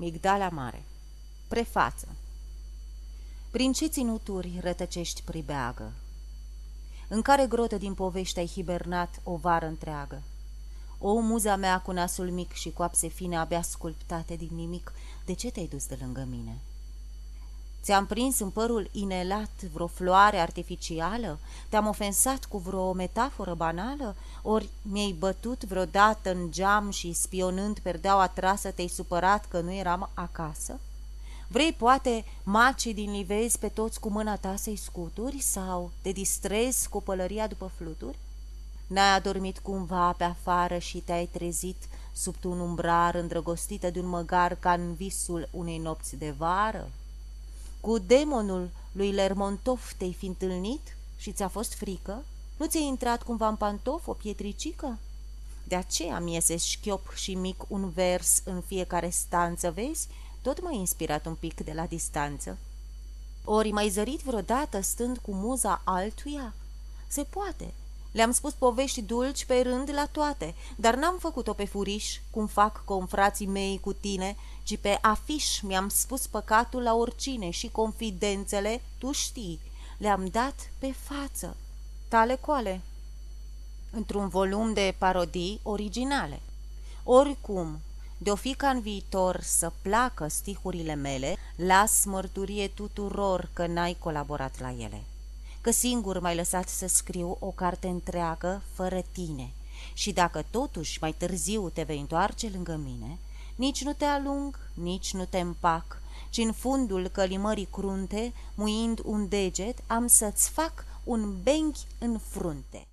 Migdala Mare Prefață Prin ce ținuturi rătăcești pribeagă? În care grotă din povești ai hibernat o vară întreagă? O, muza mea cu nasul mic și coapse fine abia sculptate din nimic, de ce te-ai dus de lângă mine?" Ți-am prins în părul inelat vreo floare artificială? Te-am ofensat cu vreo metaforă banală? Ori mi-ai bătut vreodată în geam și spionând perdeaua trasă te-ai supărat că nu eram acasă? Vrei poate macii din livezi pe toți cu mâna ta să-i scuturi sau te distrezi cu pălăria după fluturi? N-ai adormit cumva pe afară și te-ai trezit sub un umbrar îndrăgostită de un măgar ca în visul unei nopți de vară? Cu demonul lui Lermontov te-ai fi întâlnit și ți-a fost frică? Nu ți-ai intrat cumva în pantof o pietricică? De aceea mi iese șchiop și mic un vers în fiecare stanță, vezi? Tot m-ai inspirat un pic de la distanță. Ori mai zărit vreodată stând cu muza altuia? Se poate, le-am spus povești dulci pe rând la toate, dar n-am făcut-o pe furiș, cum fac confrații mei cu tine, ci pe afiș mi-am spus păcatul la oricine și confidențele, tu știi, le-am dat pe față. Tale coale. Într-un volum de parodii originale. Oricum, de-o fi ca în viitor să placă stihurile mele, las mărturie tuturor că n-ai colaborat la ele că singur m-ai lăsat să scriu o carte întreagă fără tine și dacă totuși mai târziu te vei întoarce lângă mine, nici nu te alung, nici nu te împac, ci în fundul călimării crunte, muind un deget, am să-ți fac un benghi în frunte.